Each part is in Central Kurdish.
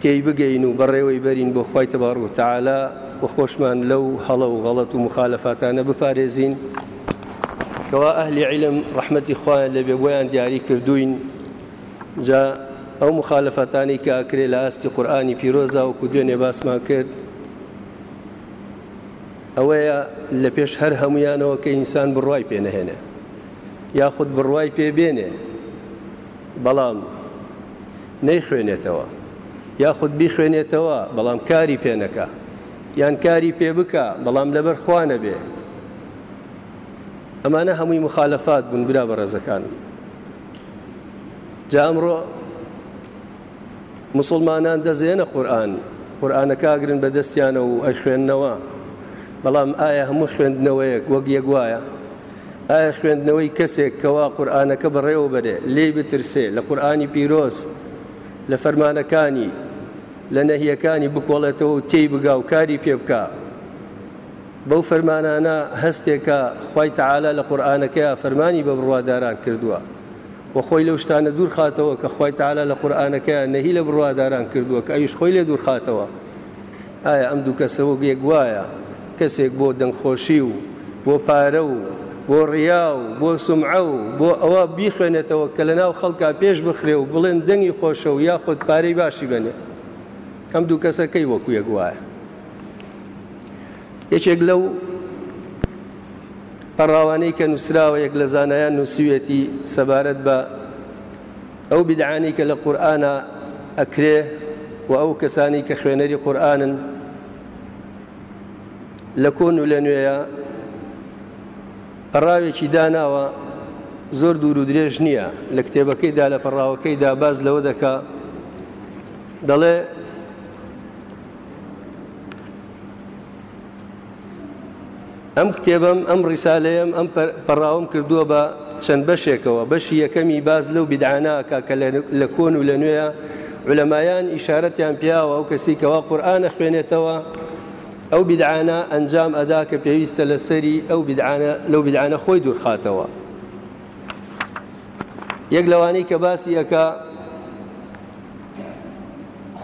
تێیبگەین و بەڕێوەی بەرین بۆ خوای تەبارک و تەعالا و خۆشمان لەو هەڵە و غەڵەت و مخالەفاتانە بپارێزین کەوا ئەهلی عیلم ڕەحمەتی خوایان لە بێگویان دیاری کردوین جا ئەو مخالەفاتانی کە ئەکرێ لە ئاستی قورآانی پیرۆزا و کو دوێنێ باسمان کرد ئەوەیە لە پێش هەر هەمویانەوە کە ئینسان بڕوای پێنەهێنێ یاخود بڕوای پێ بێنێ بەڵام نەیخوێنێتەوە یاخود بیخوێنێتەوە بەڵام کاری پێ نەکا یان کاری پێ بکە بەڵام لەبەر خوا نەبێ ئەمانە هەمووی مخالفات بوون برا بە ڕێزەکان جا ئەمڕۆ مسلمانان دەزێنە قورآن قورآانە کاگرن بە دەستیانە و ئەی خوێندنەوە بەڵام ئایا هەموو خوێندنەوەیەک وەک یەک وایە ئایا خوێندنەوەی کەسێک کەوا قورئانەکە بەڕێوەبەرێ لێی بترسێ لە قورئانی پیرۆز لە فەرمانەکانی لە نەهیەکانی بکۆڵێتەوە و تێی بگا و کاری پێ بکە بەو فەرمانانە هەستێکە خی تەعالا لە قورآانەکەی فەرمانی بە بڕواداران کردووە و خۆی لەو شتانە دوور خاتەوە کە خی تەعالا لە قورآانەکەیان نەهی لە بڕواداران کردووە کە ئەویش خۆی لێ دوور خاتەوە ئایا ئەم دوو کەسە وەک یەک وایە؟ کەسێک بۆ دەنگخۆشی و بۆ پارە و بۆ ڕیا و بۆ سومعە و بۆ ئەوە بیخوێنێتەوە کە لەناو خەڵکا پێش بخرێ و بڵێن دەنگی خۆشە و یاخود پارەی باشی بەنێ. ئەم دوو کەسە کەی وەکو یەک وایە؟ یەکێک لەو پەڕاوانەی کە نووسراوە یەک لە زانایان نووسیوێتی سەبارەت بە ئەو بیدعانەی کە لە قورئانا ئەکرێ و ئەو کەسانی کە خوێنەری قورئانن لە کۆن و لە نوێیە پەڕاوێکی داناوە زۆر دوور و درێژ نییە لە کتێبەکەیدا لە پەڕاوەکەیدا باز لەوە دەکا دەڵێ ئەم کتێبەم ئەم ڕیسالەیەم ئەم پەڕاوم کردووە بە چەند بەشێکەوە بەشی یەکەمی باز لەو بیدعاناکە کە لە کۆن و لە نوێە علەمایان ئیشارەتیان پیاوە ئەو کەسی کەوا قورآانە خوێنێتەوە ئەو بیدعانە ئەنجام ئەدا کە پێویستە لەسەری ئەو بیدعانە لەو بیدعانە خۆی دوورخاتەوە یەک لەوانەی کە باسی ئەکا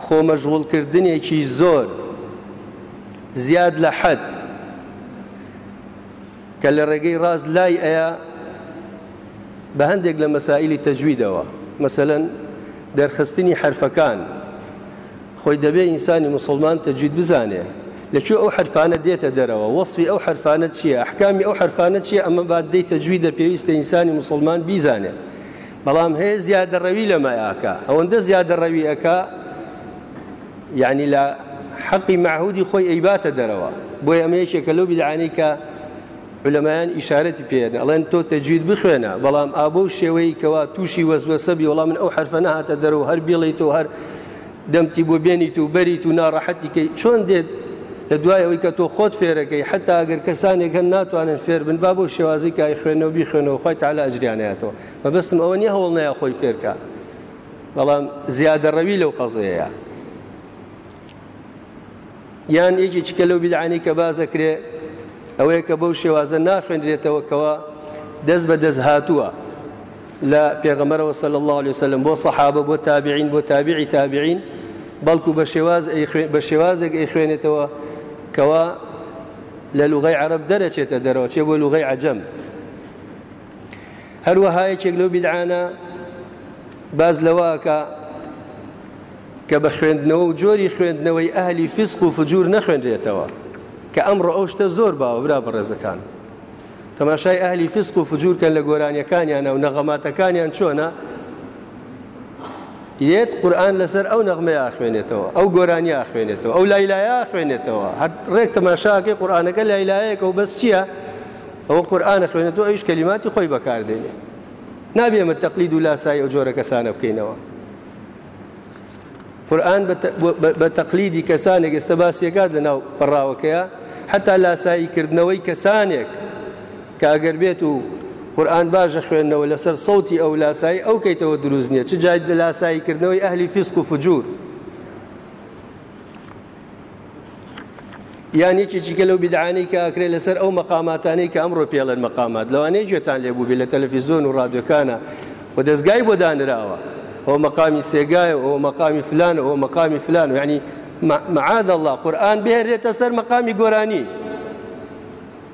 خۆمەژغوڵکردنێکی زۆر زیاد لە حەد کە لە ڕێگەی ڕاست لای ئەیە بە هەندێک لە مەسائللی تەجویدەوە مەسەەن دەرخستنی حرفەکان خۆی دەبێ ئینسانی موسڵمان تەجوید بزانێ لە کوێ ئەو حەرفانە دێتە دەرەوە وەسفی ئەو حەرفانە چییە ئەحکامی ئەو حەرفانە چییە ئەمە باددەی تەجویدە پێویستە ئینسانی موسڵمان بیزانێ بەڵام هەیە زیادەڕەوی لەمەیاکە ئەوەندە زیادەڕەوی ئەکا یعنی لە حەقی معهودی خۆی ئەیباتە دەرەوە بۆی ئەمە یەکێکە لەو بیدعانەی کە عولەمایان ئیشارەتی پێدە ئەڵێن تۆ تەجوید بخوێنە بەڵام ئابۆ و شێوەیە کەوا تووشی وەسوەسەبی وەڵام من ئەو حرفە نەهاتە دەرەوە هەر بیڵیت و هەر دەمتی بۆ بێنیت و بەریت و ناڕەحەتیکەی چۆن دێت لە دوایەوەی کە تۆ خۆت فێرەکەی حتا ئەگەر کەسانێک هەن ناتوانن فێر بن با بۆ شێوازی کای خوێنەوە بی خوێنەوە خی تعالا ئەجریانەتەوە مەبستم ئەوە نیە هەوڵ نەیە خۆی فێرکە بەڵام زیادە ڕەوی لەو قەزەیە یان یەکێکی کە لەو بیدعانی کە باز دەکرێ ئەوەیە کە بەو شێوازە ناخوێنرێتەوە کەوە دەست بە دەست هاتووە لە پێغەمەرەوە سەل الله عليه وسلم بۆ سەحابە بۆ تابعین بۆ تابعی تابعین بەڵکو بە شێواز بە شێوازێک ئەی خوێنێتەوە کەوا لە لوغی عرب دەرەچێتە دەرەوە چێ بۆ لوغی عجەم هەروەها یەکێک لەو بیدعانە باز لەواکە کە بە خوێندنەوە و جۆری خوێندنەوەی ئەهلی فیسق و فجور نەخوێنرێتەوە کە ئەمڕۆ ئەو شتە زۆر باوە برا بەڕێزەکان تەماشای ئەهلی فیسق و فجور کەن لە گۆرانیەکانیانە و نەغەماتەکانیان چۆنە یەت قورآن لەسەر ئەو نەغمەیە خوێنێتەوە ئەو گۆرانیا خوێنێتەوە ئەو لایلایە خوێنێتەوە هەر ڕێک تەماشاکەی قورآانەکە لایلایەکە و بەس چییە ئەوە قورئان ئەخوێنێت و ئەویش کەلیماتی خۆی بەکاردێنێ نابێ ئێمە تەقلید و لاسایی ئەو جۆرە کەسانە بکەینەوە قورآن بە تەقلیدی کەسانێک ئێستا باسیەکات لە ناو پەڕاوەکەیە حتا لاسایی کردنەوەی کەسانێک کە ئەگەر بێت و قورآن باشە خوێندنەوە لەسەر سەوتی ئەو لاسایی ئەو کەیتەوە دروست نییە چ جای لاسایی کردنەوەی ئەهلی فیسک و فجور یان یەکێکی گەلە و بیدعانەی کە ئەکرێت لەسەر ئەو مەقاماتانەی کە ئەمڕۆ پێڵێن مەقامات لەوانەیە گوێتان لێبوو بێ لە تەلەفیزۆن و ڕادیۆکانە و دەستگای بۆ دانراوە ئەو مەقامی سێگایە ئەو مەقامی فلان ئەو مەقامی فلان و ینی معاذ الله قورآن بهێنرێتە سەر مەقامی گۆرانی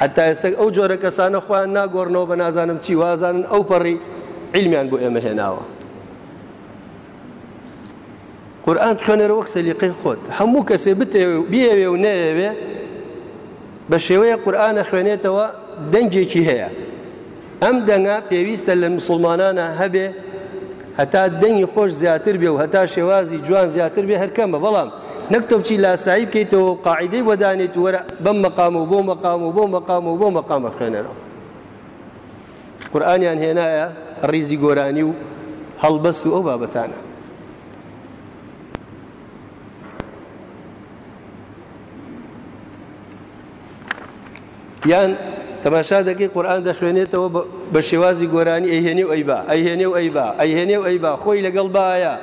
حەتا ئێستە ئەو جۆرە کەسانە خۆیان ناگۆڕنەوە بە نازانم چی وازانن ئەو پەڕی عیلمیان بۆ ئێمە هێناوە قورآن بخوێنەرە وەک سەلیقەی خۆت هەموو کەسێ بێوێ و نەیەوێ بە شێوەیە قورآانە خوێنێتەوە دەنگێکی هەیە ئەم دەنگە پێویستە لە مسوڵمانانە هەبێ هەتا دەنگی خۆش زیاتر بێ و هەتا شێوازی جوان زیاتر بێ هەرکەمە بەڵام نەک تۆ بچی لاسایی بکەیتەوە و قاعدەی وەدانێت وەرە بەم مەقام و بۆ مەقام و بۆ مەقام و بۆ مەقامە خوێنەرەوە قورآانیان هێنایە ڕیزی گۆرانی و هەڵبەست و ئەو بابەتانە یان تەماشا دەکەی قورآن دەخوێنێتەوە بە شێوازی گۆرانی ئەیهێنێ و ئەیبا ئەیهێنێ و ئەیبا ئەیهێنێ و ئەیبا خۆی لەگەڵ باە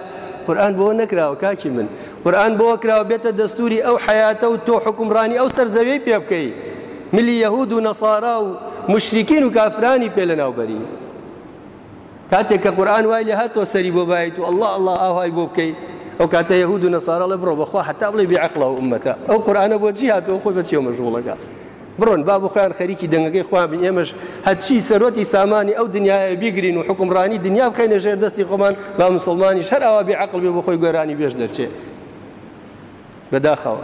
قورآن بۆ نەکراوە کاکی من قورآن بۆ کراوە بێتە دەستوری ئەو حیاتە و تۆ حکومڕانی ئەو سەرزەوی پێ بکەی ملی یەهود و نەسارا و مشرکین و کافرانی پێ لە ناوبەری کاتێک کە قورئان وای لێ هاتەوە سەری بۆ بایت و ئەڵڵا ئەڵڵا ئاوهای بۆ بکەی ئەو کاتە یەهود و نەسارا لە بڕۆ بەخوا هەتا بڵێ بێعەقڵە و ئومەتە ئەو قورئانە بۆ جی هاتەوە خۆی بە چێوە مەشغوڵەکە بڕۆن با بۆ خۆیان خەریکی دەنگەکەی خوا بین ئێمەش هەرچی سەرۆتی سامانی ئەو دنیاە بیگرین و حکومڕانی دنیا بخەینە ژێر دەستی خۆمان با مسلمانیش هەر ئاوا بێعەقڵ بێ بۆ خۆی گۆرانی بێش دەرچێ بەداخەوە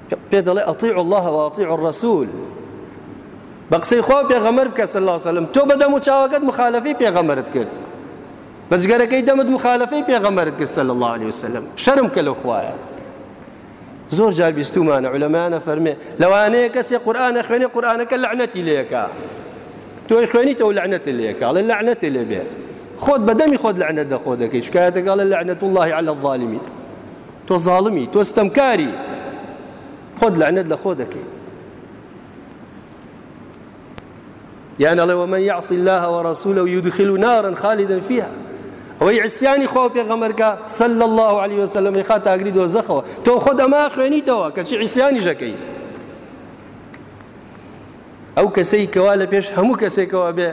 پێ دەڵێ ئەطیعوا الله وئەطیعوا الرسول بە قسەی خوا و پێغەمبەر بکە صلی الله علیه وسلم تۆ بە دەم و چاوەکەت مخالفەی پێغەمبەرت کرد بە جگەرەکەی دەمت مخالفەی پێغەمبەرت کرد صلی الله علیه وسلم شەرم کە لەو خوایە زۆر جار بیستومانە علەمانە فەرمێ لەوانەیە کەسێ قورآانە خوێنێ قورآانەکە لەعنەتی لەکە تۆی خوێنیتەوە لەعنەتی لەکە ئەڵێ لەعنەتی لێ بێت خۆت بەدەمی خۆت لەعنەت دەخۆ دەکەی شکایەتەکەڵە لەعنەت اللهی على الظالمی تۆ زاڵمی تۆ ستەمکاری خۆت لەعنەت لە خۆ دەکەی یان ئەڵێ ومن یعص الله ورسوله يدخل نارا خالدا فيها ئەوەی عیسیانی خۆ پێغەمەرکە سل الله عليه وسلم خا تاگری دۆزەخەوە تۆ خۆ دەما خوێنیتەوە کەچی عیسیانی ژەکەی ئەو کەسەی کەوا لە پێش هەموو کەسێکەوە بێ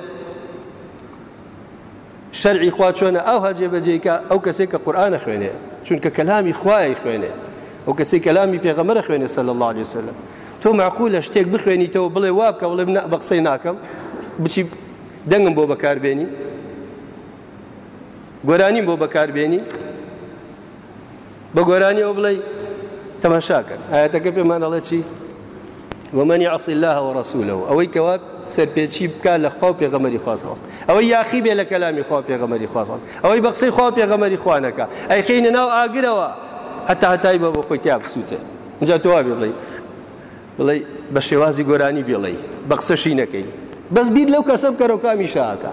شەرعی خوا چۆنە ئاوها جێبەجێی کە ئەو کەسێک کە قورآن خوێنێ چونکە کەلامی خوای خوێنێ ئەو کەسێک کەلامی پێغەمەرە خوێنێ سەل الله عليه وسلم تۆ معقولە شتێک بخوێنیتەوە بڵێ وا بکە بڵێ بە قسەی ناکەم بچی دەنگم بۆ بەکاربێنی گۆرانیم بۆ بەکاربێنی بە گۆرانیەوە بڵێ تەماشاکەن ئاەتەکە پێمان ئەڵێ چی ومن يعص الله ورسوله ئەوەی کەوا سەرپێچی بکە لە خوا و پێغەمەری خوازەوە ئەوەی یاخی بێ لە کەلامی خوا پێغەمەری خوازان ئەوەی بە قسەی خوا پێغەمەری خوانەکە ئەیخینە ناو ئاگرەوە هەتا هەتای بە بۆ خۆی تیا بسووتێ اینجا تۆوا بڵێ بڵێ بە شێوازی گۆرانی بێڵێ بە قسەشی نەکەی بەس بیر لەو کەسە بکەرەوە کامی شاکە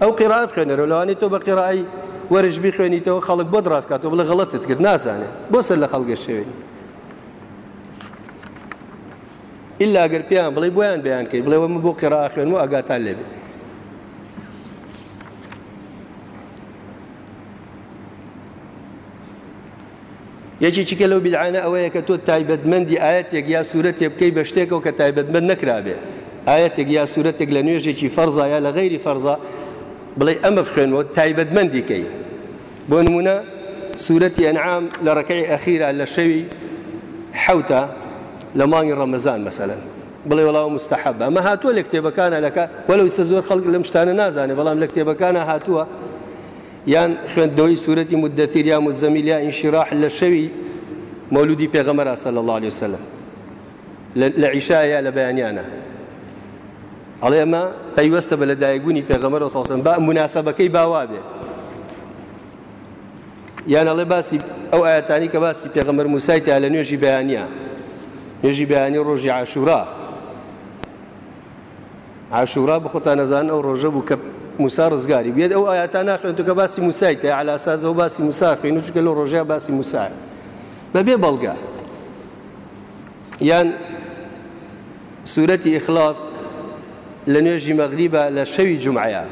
ئەو قیرائە بخوێنەرەوە لەوانەیە تۆ بە قیرائەی وەرش بیخوێنیتەوە خەڵک بۆت ڕاست کاتەوە بڵێ غەڵەتت کرد نازانێ بۆ سەر لە خەڵگە شێوێ ئللا گەر پێیان بڵێ بۆیان بیان کرد بڵێ من بۆ قیرا خوێن و ئاگاتان لێبێ یەکی چیکە لەو بیدعانە ئەوەیە کە تۆ تایبەتمەندی ئاەتێک یا سوورەتێ بکەی بە شتێکەوە کە تایبەتمەند نەکرابێ ئاەتێک یا سوورەتێک لە نوێژێکی فەرزا یا لە غەیری فەرزا بڵێ ئەمە بخوێنەوە تایبەتمەندی کەی بۆ نمونە سوورەتی ئەنعام لە ڕکەی ئەخیرا لە شەوی حوتە لە مانگی ڕەمەزان مەسەلەن بڵێ وڵاو مستحب ئەمە هاتووە لە کتێبەکانە لەکە وەلو ئیسە زۆر خەڵک لەم شتانە نازانێ بەڵام لە کتێبەکانە هاتووە یان خوێندنەوەی سورەتی مدەثیر یا مزەمیل یا انشراح لە شەوی مەولودی پێغەمەرا صلی الله عليه وسلم لە عیشا یا لە بەیانیانە ئەڵێ ئەمە پەیوەستە بە لە دایکبوونی پێغەمەر و ساسم با مناسبەکەی باوا بێ یان ئەڵێ باسی ئەو ئاەتانی کە باسی پێغەمەر موسای تا لە نوێژی بەیانە نوێژی بەیانی ڕۆژی عاشورا عاشورا بخۆتان ئەزان ئەو ڕۆژە بوو کە موسا ڕزگاری بێت ئەو ئاياتا ناخوێن تو کە باسی موسای تێ علاسازەوە باسی موسا خوێن و چکە لەو ڕۆژەیە باسی موسا بەبێ بەڵگە یان سوورەتی ئیخلاص لە نوێژی مەغریبە لە شەوی جمعەیە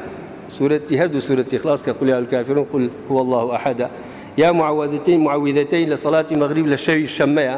سوورەتی هەردوو سوورەتی خلاص کە قولی الكافرون قل هو الله أحد یا معوذتين معوذتين لە صلاتی مغرب لە شەوی شەمەیە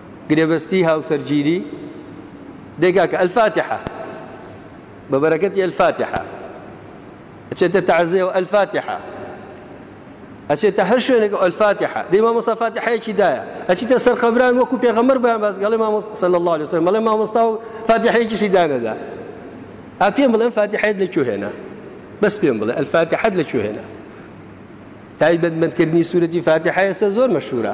گرێبەستی هاوسەرگیری دەگاکە الفاتحە بە بەرەکەتی الفاتحە ئەچێتە تەعزێ و الفاتحە ئەچێتە هەر شوێنێک و الفاتحە دەی مامۆستا فاتحەیەکی دایە ئەچیتە سەر قەبران وەکو پێغەمبەر بەیان باس گەڵێ مامۆستا صلی الله عليه وسلم بەڵێ مامۆستا و فاتحەیەکیشی دانەدا ئا پێم بڵێ فاتحەیەت لە کوێ هێنا بەس پێم بڵێ الفاتحەت لە کوێ هێنا تایبەتمەندکردنی سوورەتی فاتحە ئێستا زۆر مەشهورە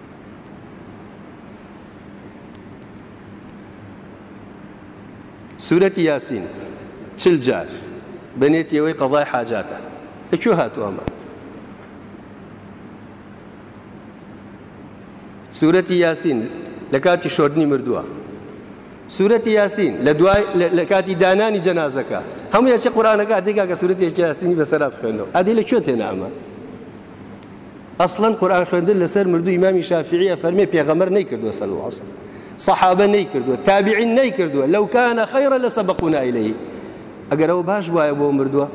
سورەتی یاسین چل جار بەنێتی ئەوەی قەضای حاجاتە لە کوێ هاتوو ئەمە سورەتی یاسین لە کاتی شۆردنی مردووە سورەتی یاسین لە دوای لە کاتی دانانی جەنازەکە هەموو یاچی قورانەکە دێکا کە سورەتی یاسینی بەسەرا بخوێنەوە ئەدی لە کوێ تێنامە ئەسڵەن قورئان خوێندن لەسەر مردوو ئیمامی شافعی ئەفەرمێ پێغەمبەر نەیکردووە سەل الله علیه صحابە نەیکردووە تابعین نەیکردووە لەو کانە خەیرە لە سەبقونا ئیلەیه ئەگەر ئەوە باش وایە بۆ مردووە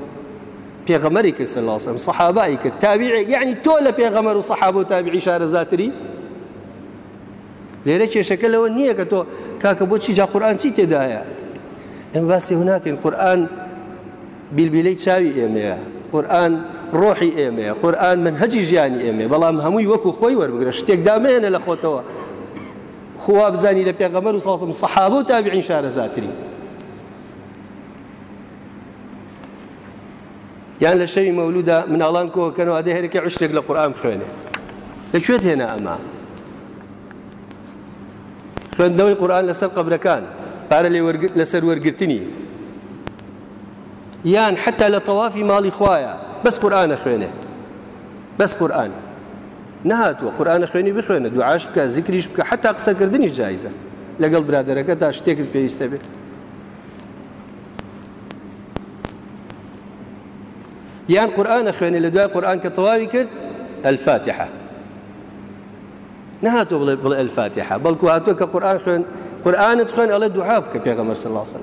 پێغەمەری کرد سەل الله علیه صحابەی کرد تابعی یعنی تۆ لە پێغەمەر و صحابە و تابعی شارەزاتری لێرە کێشەکە لەوە نییە کە تۆ کاکە بۆچی جا قورآن چی تێدایە ئەم باسی هەناکەین قورآن بیلبیلەی چاوی ئێمەیە، قورئان ڕۆحی ئێمەیە، قورئان مەنهەجی ژیانی ئێمەیە، بەڵام هەمووی وەکو خۆی وەربگرە، شتێک دامەیەنە لە خۆتەوە، خۆ وابزانی لە پێغەمبەر و ساسم سەحابە و تابعین شارەزاتری. یان لە شەوی مەولودا مناڵان کۆکەنەوە دە هەرەکە عشتێک لە قورآان خوێنێ لەکوێت هێنا ئەمە خوێندنەوەی قورآان لەسەر قبرەکان پارە لەسەر وەرگرتنی یان حتا لە تەوافی ماڵی خوایە بەس قورآانە خوێنێ بەس قورآن نهاتوە قورآانە خوێنی بخوێنە دوعاش بکە زیکریش بکە حتا قسەکردنی جایزە لەگەڵ برادەرەکە تا شتێکت پێویستە بێت یان قورآانە خوێنێ لە دوای قورآان کە تەواوی کرد الفاتحە نهاتۆ بڵێ بڵێ الفاتحە بەڵکو هاتووە کە قورآان خوێن قورآانت خوێن ئەڵێ دوعا بکە پێغەمەر سەڵاسن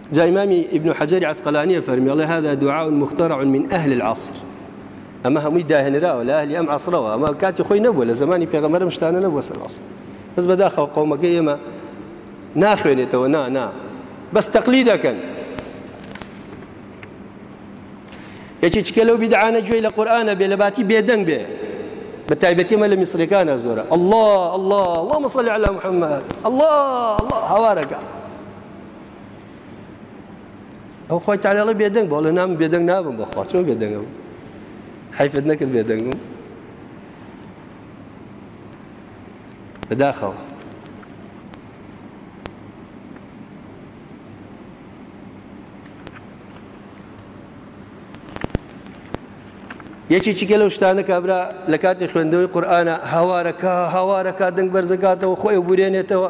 جا ئیمامی ئیبن حەجەری عەسقەلانیە فەرمی ئەڵێ هذا دعاء مخترع من أهل العصر ئەمە هەمووی داهێنراوە لە ئەهلی ئەم عەسرەوە ئەمە کاتی خۆی نەبووە لە زمانی پێغەمەرم شتانە نەبووە سەر عەسر بەس بەداخەوە قەومەکە ئێمە ناخوێنێتەوە نا نا بەس تەقلی دەکەن یەکی چکە لەو بیدعانە گوێی لە قورآانە بێ لە باتی بێدەنگ بێ بە تایبەتی مە لە میسرەکانە زۆرە الله الله الله مەسەلی على محمد الله الله هەوارەکە ئەو خۆی تاالێڵە بێدەنگ بۆ لە نام بێدەنگ نابم بەخوا چۆن بێدەنگم حیفت نەکرد بێدەنگم بەداخەوە یەکێکیکە لەو شتانە کابرا لە کاتی خوێندەوەی قورآە هاوارەکە هاوارەکە دەنگ بەرزەکاتەوە خۆی بورێنێتەوە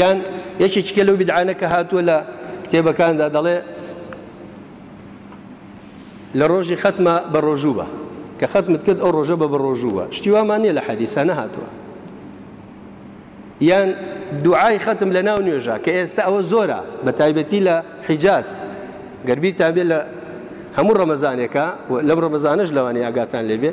یان یەکێکیکە لەو بدعانە کە هاتووە لە کتێبەکاندا دەڵێ لە ڕۆژی خەتمە بە ڕۆژوو بە کە خەتمت کرد ئەو ڕۆژە بە بە ڕۆژووە شتی وامان نییە لە حەدیسە نەهاتووە یان دوعای خەتم لە ناو نوێژە کە ئێستا ئەوە زۆرە بە تایبەتی لە حیجاز گەربی تابێت لە هەموو ڕەمەزانێکە لەم ڕەمەزانش لەوانی ئاگاتان لێبێ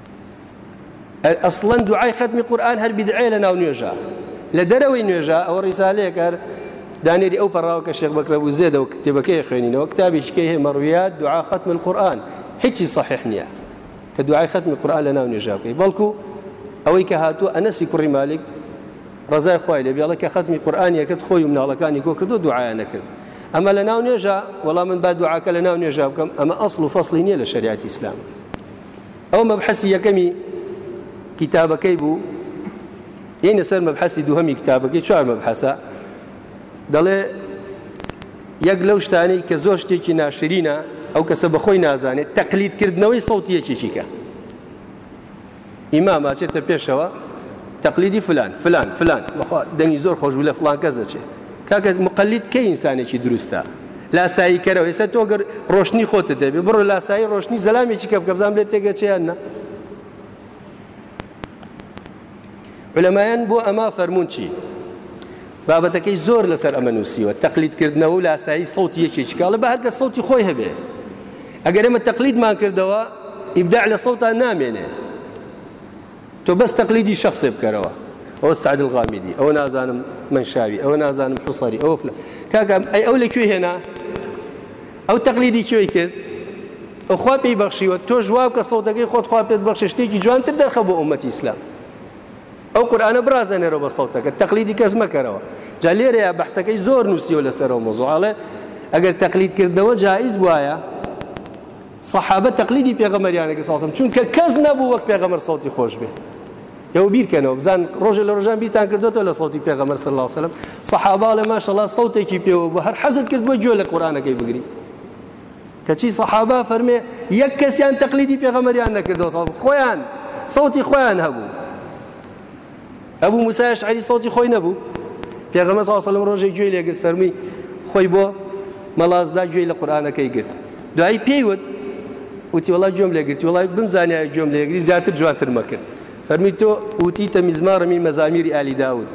ئەسڵەن دوعای خەتمی قورئان هەر بیدعەیە لە ناو نوێژە لە دەرەوەی نوێژە ئەوە ڕیسالەیەک هەر دانێری ئەو پەڕاوە کە شێخ بەکرە بوو زێدە و کتێبەکەی خوێنینەوە کتابیشکەی هەیە مەڕویات دوعا خەتمی قورئان هیچی صحیح نییە کە دوعای خەتمی قورئان لە ناو نوێژە بکەی بەڵکو ئەوەی کە هاتووە ئەنەسی کوڕی مالک ڕزای خۆی لە بێڵە کە خەتمی قورآانیەکەت خۆی و مناڵەکانی کۆ کردو دوعاە نەکرد ئەمە لە ناو نێژە وەڵام من با دوعاکە لە ناو نێژا بکەم ئەمە ئەسڵ و فەصلی نییە لە شریعەتی ئیسلام ئەوە مەبحەسی یەکەمی کتابەکەی بوو یەینە سەر مەبحەسی دووهەمی کتابەکەی چوار مەبحەسە دەڵێ یەک لەو شتانی کە زۆر شتێکی ناشرینە ئەو کەسە بەخۆی نازانێت تەقلیدکردنەوەی سەوتی یەکێکیکە ئیمام ئاچێتە پێشەوە تەقلیدی فلان فلان فلان دەنگی زۆر خۆش بوو لە فلان کەس دەچێت کاکە مقلید کەی ئینسانێکی دروستە لاسایی کەرەوە ئێستا تۆ گەر ڕۆشنی خۆتت دەبێ بڕۆ لاسایی ڕۆشنی زەلامێکی کە بکەبزان بێت تێگە چیان نە علەمایان بۆ ئەما فەرمونون چی بابەتەکەی زۆر لەسەر ئەمە نووسیوە تەقلیدکردنەوە و لاسایی سەوتی یەکێکی کاڵە بە هەرکە سەوتی خۆی هەبێ ئەگەر ئەمە تەقلیدمان کردەوە ئیبداع لە سەوتان نامێنێ تۆ بەس تەقلیدی شەخسێ بکەرەوە ئەوە سعد الغامیدی ئەوە نازانم منشاوی ئەوە نازانم حوسەری ئەوە فلان کاکە ئەی ئەو لە کوێ هێنا ئەو تەقلیدی کوێی کرد ئەو خوا پێی بەخشیوە تۆ جواب کە سەوتەکەی خۆت خوا پێت بەخشە شتێکی جوانتر دەرخە بۆ ئومەتی ئیسلام ئەو قورآانە برازێنەرەوە بە سەوتەکە تەقلیدی کەس مەکەرەوە جا لێرەیە بەحسەکەی زۆر نووسیەوە لەسەرەوە مۆزۆڵێ ئەگەر تەقلیدکردنەوە جایز وایە سەحابە تەقلیدی پێغەمبەریان ئەکرد سەڵاو سەلام چونکە کەس نەبوو وەک پێغەمبەر سەوتی خۆش بێ ئێوە بیرکەنەوە بزان ڕۆژێ لە ڕۆژان بیرتان کردوێتەوە لە سەوتی پێغەمبەر سەڵاو سەلام سەحابە لە ماشەڵا سەوتێکی پێوە بۆ هەر حەزت کرد بۆ گوێ لە قورآانەکەی بگری کەچی سەحابە فەرمێ یەک کەسیان تەقلیدی پێغەمەریان نەکردەوە ساڵ خۆیان سەوتی خۆیان هەبوو ئەبو موسای ئەشعەری سەوتی خۆی نەبوو پێغەمبەر صلی الله علیه و ڕۆژێ گوێی لێگرت فەرمی خۆی بۆ مەڵازدا گوێی لە قورآنەکەی گرت دوایی پێی وت وتی وڵا گوێم لێگرتی وڵای بمزانایە گوێم لێگری زیاتر جوانتر مەکرد فەرمی تۆ وتیتە میزمارە من مەزامیری ئالی داود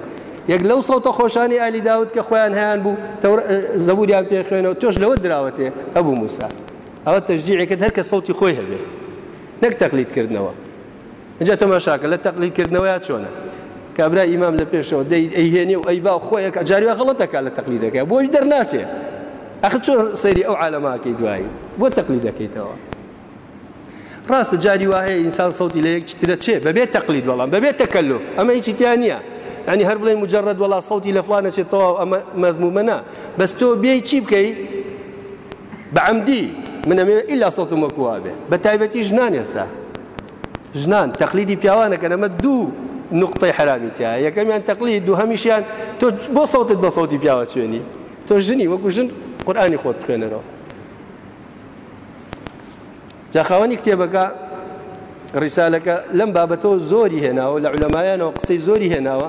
یەک لەو سەوتە خۆشانی ئالی داود کە خۆیان هەیان بوو زەبوریان پێ خوێنەوە تۆش لەوە دراوەتێ ئەبوو موسا ئەوە تەجدیعێکت هەر کە سەوتی خۆی هەبێ نەک تەقلیدکردنەوە ئینجا تەماشاکە لە تەقلید کردنەوەیا چۆنە کابرا ئیمام لە پێشەوە دەی ئەیهێنێ و ئەیبا و خۆیەکە جاروە غڵەت دەکا لە تەقلید دەکە بۆی دەرناچێ ئەخ چۆن سەیری ئەو عالەماکەی دوایی بۆ تەقلید دەکەیتەوە ڕاستە جاری وایە ئینسان سەوتی لە یەکترە چێ بەبێ تەقلید بەڵام بەبێ تەکەلف ئەمە هیچی تیا نییە ئەنی هەر بڵێ مجرد وڵا سەوتی لە فلانە چێت تەواو ئەمە مەزمومەنا بەس تۆ بێ چی بکەی بەعمدی منەمەوێت ئیلا سەوتم وەکووا بێ بە تایبەتی ژنان ێستا ژنان تەقلیدی پیاوانەکەن ئەمە دوو نقطەی حرامی تیایە یەکەمیان تەقلید دووهەمیشیان تۆ بۆ سەوتت بە سەوتی پیاوە چێنی تۆ ژنی وەکو ژن قورآانی خۆت بخوێنەرەوە جاخاوەنی کتێبەکە ڕیسالەکە لەم بابەتەوە زۆری هێناوە لە علەمایانەوە قسەی زۆری هێناوە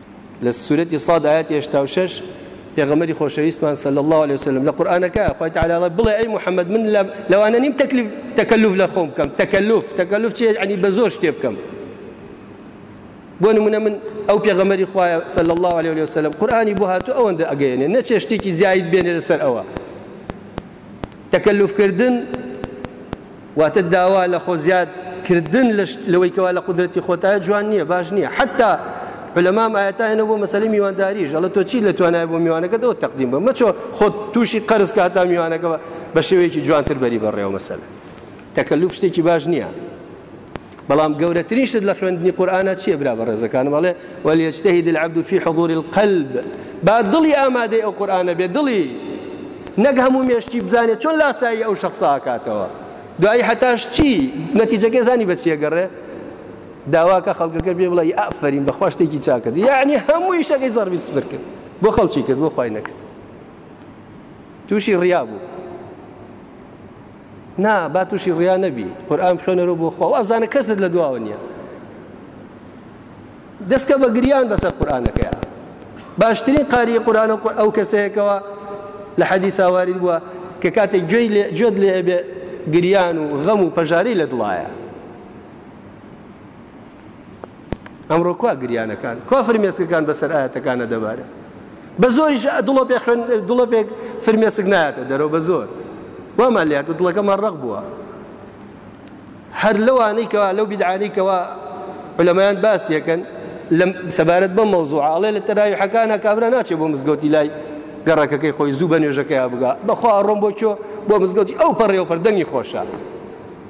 لە سورەتی صاد ئایەتی هەشتا و شەش پێغەمەری خۆشەویستمان سەل الله عليه وسلم لە قورآانەکە خی تعالی بڵێ ئەی محەممەد من لەوانە نیم تەکلیف تەکەلوف لە خۆم بکەم تەکەلوف تەکەلوف چێ ئەنی بە زۆر شتێ بکەم بۆ نمونە من ئەو پێغەمەری خوایە سەل الله عليه وسلم قورآانی بۆ هاتو ئەوەندە ئەگەێنێ نەچێ شتێکی زیایت بێنێ لەسەر ئەوە تەکەلوفکردن واتە داوا لە خۆ زیاد کردن لەوەی کەوا لە قدرەتی خۆتایە جوان نییە باش نییە حتا لەمام ئاەتانە بۆ مەسەی میوانداریش ئەڵە تۆ چی لە توانای بۆ میوانەکەەوە تەقدیم بە مەچۆ خۆ تووشی قەرز کاتا میوانەکەەوە بە شێوەیەکی جوانتر بەری بەڕێوە مەسەل تەکەلوف شتێکی باش نییە بەڵام گەورەترین شت لە خوێندنی قورئانە چییە برا بەڕێزەکانم ئەڵێ وەلیجتهید العبد فی حضور القلب با دڵی ئامادەی ئەو قورئانە بێ دڵی نەک هەموو مێشکی بزانێت چۆن لاسایی ئەو شخصا ئاکاتەوە دوایی حتاش چی نەتیجەکە زانی بە چیە گەڕێ داواکە خەڵکەکە پێ بڵی ئەفرین بەخوا شتێکی چاکرد یعنی هەموو یشەکەی زەربی سفر کرد بۆ خەڵکی کرد بۆ خی نەکرد تووشی ڕیا بوو نا با تووشی ڕیا نەبی قورآان خوێنەرو بۆ خوا ئەزانە کەست لە دواوە نییە دەستکە بە گریان بەسەر قورآانەکەیە باشترین قاری قورآان و ئەو کەسەیەکەوە لە حەدی ساواری بووە کە کاتێک گوێی جێت لێ بێ گریان و غەم و پەژاری لە دڵایە ئەمڕۆ کوا گریانەکان کوا فرمێسکەکان بەسەر ئاەتەکانە دەبارە بە زۆریش دڵۆ پێ خوێن دڵۆ پێک فرمێسک نایەتە دەرەوە بە زۆر وامان لات و دڵەکەمان ڕق بووە هەر لەوانەی کەوا لەو بیدعانەی کەوا لەمایان باس یەکەن لەم سەبارەت بەم مەوزوع ئاڵێ لە تەراوی حەکانە کابرا ناچێ بۆ مزگەوتی لای گەڕەکەکەی خۆی زوو بە نوێژەکەی بگا بەخوا ڕۆم بۆ چۆ بۆ مزگەوتی ئەو پەڕێوپەر دەنگی خۆشە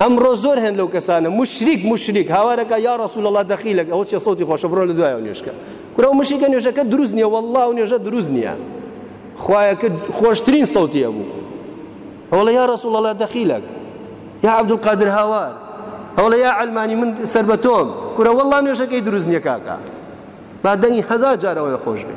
ئەمڕۆ زۆر هەن لەو کەسانە مشریک مشریک هاوارەکە یا ڕسول الله دەخیلەک ئەوە چێ سەوتی خۆشە بڕۆ لە دوایەوە نوێشکە کورە و مشیکە نوێژەکە دروست نییە والله و نوێژە دروست نییە خوایەکە خۆشترین سەوتیە بوو ئەوڵە یا ڕسول الله دەخیلەک یا عبدولقادر هاوار ئەوڵە یا ئەلمانی من سەر بە تۆم کورە والله نوێژەکەی دروست نییە کاکە با دەنگی هەزار جارەوەی خۆش بێ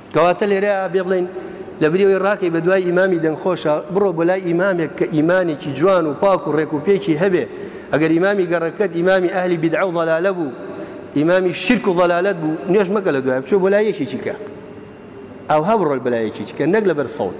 کەواتە لێرە بێ بڵێن لەبری ئەوی ڕاکەی بە دوای ئیمامی دەنگخۆشە بڕۆ بۆ لای ئیمامێک کە ئیمانێکی جوان و پاک و ڕێک و پێکی هەبێ ئەگەر ئیمامی گەڕەکەت ئیمامی ئەهلی بیدعە و ضلالە بوو ئیمامی شرک و ضلالت بوو نوێش مەکە لە دوای بچۆ بۆ لای یەکێکی کە ئەو هە بڕۆل بەلای یەکێکی کە نەک لەبەر سەوت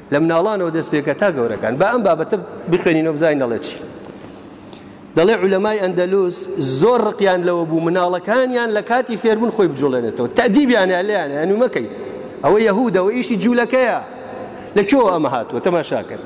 لە مناڵانەوە دەست پێکە تا گەورەکان با ئەم بابەتە بخوێنینەوە بزانین دەڵێ چی دەڵێ علەمای ئەندەلوس زۆر ڕقیان لەوە بوو مناڵەکانیان لە کاتی فێربوون خۆی بجوڵێنێتەوە تادیبیانە لێیان هەنوو مەکەی ئەوە یەهودەوە ئیشی جوولەکەیە لە کوێوە ئەمە هاتووە تەماشاکرد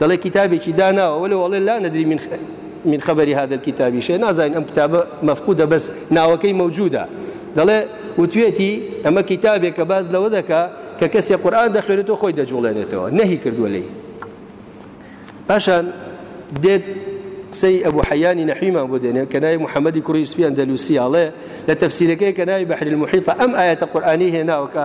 دەڵێ کیتابێکی داناوە ولو ئەڵێ لا ندری من من خبری هذا الكتاب شێ نازانین ئەم کتابە مەفقودە بەس ناوەکەی مەوجودە دەڵێ وتوێتی ئەمە کتابێک کە باز لەوە دەکا کە کەسێ قورآان دەخوێنێتەوە خۆی دەجوڵێنێتەوە نەهی کردووە لی پاشان دێت قسەی ئەبوو حەیانی نەحیمان بۆ دێنێ کە ناوی محەممەدی کوڕی یوسفیان دەلوسیاڵێ لە تەفسیرەکەی کە ناوی بەحری المحیطە ئەم ئاەتە قورآانی هێناوکە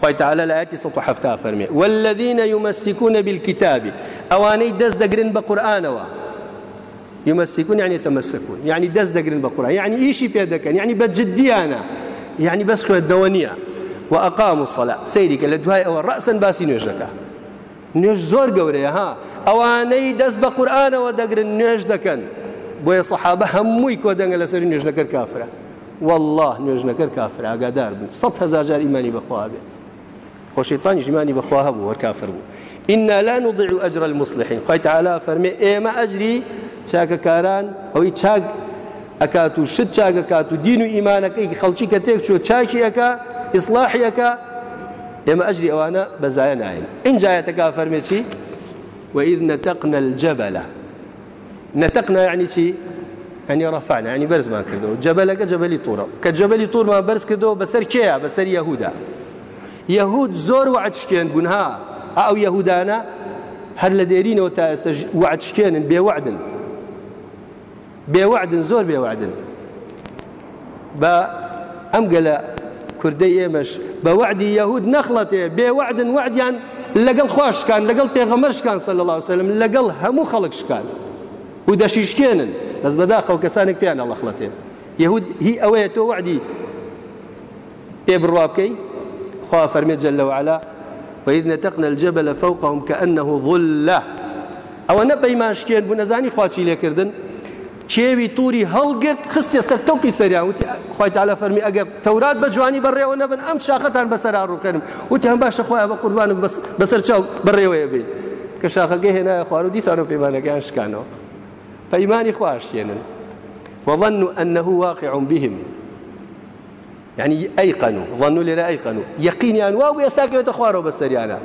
خوای تعالی لە ئایەتی سەد و حەفتا فەرمێ والذین یمسکون بالکتاب ئەوانەی دەست دەگرن بە قورئانەوە یمسکون یعنی تمسکون یعنی دەست دەگرن بە قورئان یعنی ئیشی پێ دەکەن یعنی بە جددیانە یعنی بەس خوێندنەوە نییە و ئەقام و سەلا سەیریکە لە دوای ئەوە ڕەسەن باسی نوێژ دەکە نوێژ زۆر گەورەیە ها ئەوانەی دەست بە قورآانەوە دەگرن نوێژ دەکەن بۆیە سەحابە هەمووی کۆدەنگە لەسەر نوێژ دەکەر کافرە وەڵا نوێژنەکەر کافرە ئاگادار بن سەد هەزار جار ئیمانی بەخوا بێ خۆ شەیتانیش ئیمانی بەخوا هەبوو هەر کافر بوو ئینا لا نضیع ئەجر المصلحین خوای تعالی فەرمێ ئێمە ئەجری چاکەکاران ئەوەی چاک ئەکات و شت چاکەکات و دین و ئیمانەکەی خەڵکی کە تێک چۆ چاکیەکە ئیسلاحیەکە ئێمە ئەجری ئەوانە بەزایە ناین ئینجایەتەکە فەرمێکی وإذ نتقنا الجبل نەتەقنا یعنی چی؟ ئەنی ڕەفانە ئەنی بەرزمان کردەوە جەبەلەکە جەبەلی تورە کە جەبەلی تورمان بەرز کردەوە بەسەر کێە بەسەر یەهودا یەهود زۆر وعد شکێن بوون ها ئەو یەهودانە هەر لە دێرینەوە تا ئێستا وعد شکێنن بێوەعدن بێوەعدن زۆر بێوەعدن با ئەم گەلە کوردەی ئێمەش بە وەعدی یەهود نەخڵەتێ، بێ وەعدن وەعدیان لەگەڵ خوا شکان، لەگەڵ پێغەمبەر شکان صلی اللە علیە وسلم، لەگەڵ هەموو خەڵک شکان و دەشیشکێنن، بەس بەداخەوە کەسانێک پێیان ئەڵەخڵەتێ. یەهود هی ئەوەیە تۆ وەعدی پێ بڕوا بکەی، خوا فەرمێ جل وعلا وإذ نتقنا الجبل فوقهم كأنه ظلة ئەوە نە پەیمان شکێن بوو نەزانی خواچی لێکردن کێوی طوری هەڵگرت خستیە سەر تەوقی سەریان وتی خوای تعالی فەرمی ئەگەر تەورات بە جوانی بەڕێوە نەبن ئەم شاخەتان بەسەرا ڕووخێنم وتیان باشە خوایە بە قوربانم بەس بەسەر چاو بەڕێوەیە بێت کە شاخەکەی هێنایە خوار و دیسانەوە پەیمانەکەیان شکانەوە پەیمانی خواشکێنن وظنوا أنه واقع بهم یەعنی ئەیقەنو ظەنو لێرە ئەیقەنو یەقینیان وابوو ئێستا کەوێتە خوارەوە بەسەریانە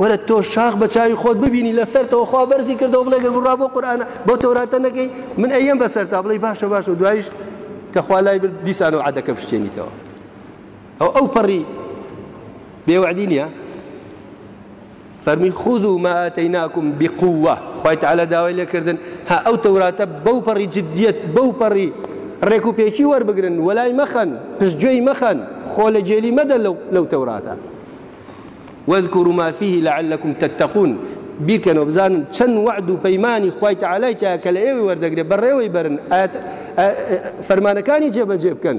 وەرە تۆ شاخ بە چاوی خۆت ببینی لەسەرتەوە خوا بەرزی کردەوە بڵێ گەر بڕا بۆ قورآانە بۆ تەوراتە نەکەی من ئەیەم بەسەر تا بڵی باشە باشە دوایش کە خوا لای برد دیسان و عادەکە پشتێنیتەوە ئەو ئەو پەڕی بێوەعدی نییە فەرمووی خوذو ما آتیناکم بقوە خوای تعالی داوای لێکردن ها ئەو تەوراتە بەو پەڕی جدیت بەو پەڕی ڕێک و پێکی وەربگرن وەلای مەخەن پشتگوێی مەخەن خۆ لە جێلی مەدە لەو تەوراتە واذكروا ما فيه لعلكم تتقون بیکەن و بزانن چەند وعد و پەیمانی خوای تعالای تا کە لە ئێوەی وەردەگرێت بەڕێوەی بەرن فەرمانەکانی جێبەجێ بکەن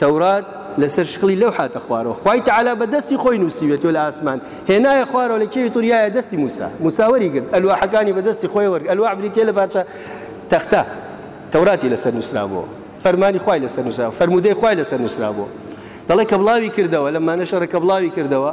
تەورات لەسەر شکڵی لەوح هاتە خوارەوە، خوای تەعالا بە دەستی خۆی نووسیویەتی و لە ئاسمان هێنایە خوارەوە لە کێوی طور یایە دەستی موسا، موسا وەریگرت، ئەلواحەکانی بە دەستی خۆی وەرگرت، ئەلواح بریتییە لە پارچە تەختە تەوراتی لەسەر نووسرابووە، فەرمانی خوای لەسەر نووسرابوو، فەرموودەی خوای لەسەر نووسرابووە، دەڵێ کە بڵاوی کردەوە، لەمانە شەڕە کە بڵاوی کردەوە،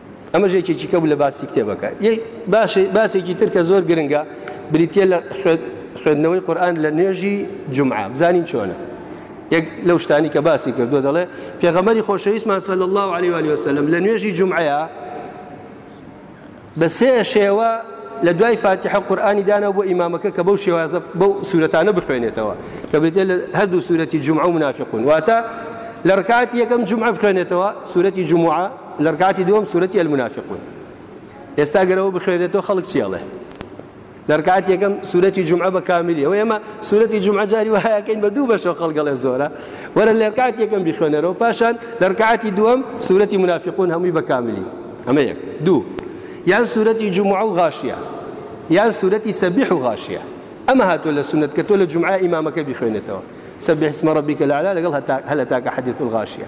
ئەمەش یەکێکی کە بوو لە باسی کتێبەکە باسێکی تر کە زۆر گرنگە بریتە لە خوێندنەوەی قورآن لە نوێژی جمعە بزانین چۆنە یەک لەو شتانی کە باسی کردو دەڵێ پێغەمەری خۆشەویستمان سەل الله عليه وعليه وسلم لە نوێژی جمعەیە بە سێ شێوە لە دوای فاتیحە قورآانی دانەوە بۆ ئیمامەکە کە بەو شێوازە بەو سوورەتانە بخوێنێتەوە کە بێتێ لە هەردوو سوورەتی جمعە و منافقون واتە لە ڕکات یەکەم جمعە بخوێنێتەوە سوورەتی جمعە لە رکاتی دووەم سورەتی المنافقون ئێستا گەرەوە بخوێنێتەوە خەڵک چی ئەڵێ لە رکات یەکەم سورەتی جمعە بە کاملی ئەوە ئێمە سورەتی جمعە جاری وهایەکەین بە دوو بەشەوە خەڵگەڵێ زۆرە وەرە لە رکات یەکەم بیخوێنەرەوە پاشان لە رکاتی دووەم سورەتی منافقون هەمووی بە کاملی ئەمە یەک دوو یان سورەتی جمعە و غاشیە یان سورەتی سەبیح و غاشیە ئەمە هاتووە لە سنت کە تۆ لە جمعە ئیمامەکە بیخوێنێتەوە سبح اسم ربك الأعلى لەگەڵ هەلەتاکە حديث الغاشیە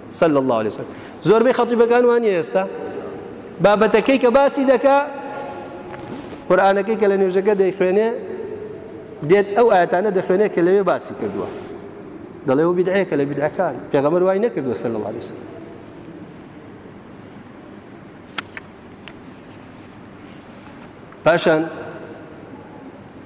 صلی الله علیه وسلم زۆربەی خەتیبەکان وانە ئێستا بابەتەکەی کە باسی دەکا قورآانەکەی کە لە نوێژەکە دەیخوێنێ دێت ئەو ئاەتانە دەخوێنێ کە لەوێ باسی کردووە دەڵێ و بدعەیەکە لە بدعەکان پێغەمەر وای نەکردوە سەر لە لاویسە پاشان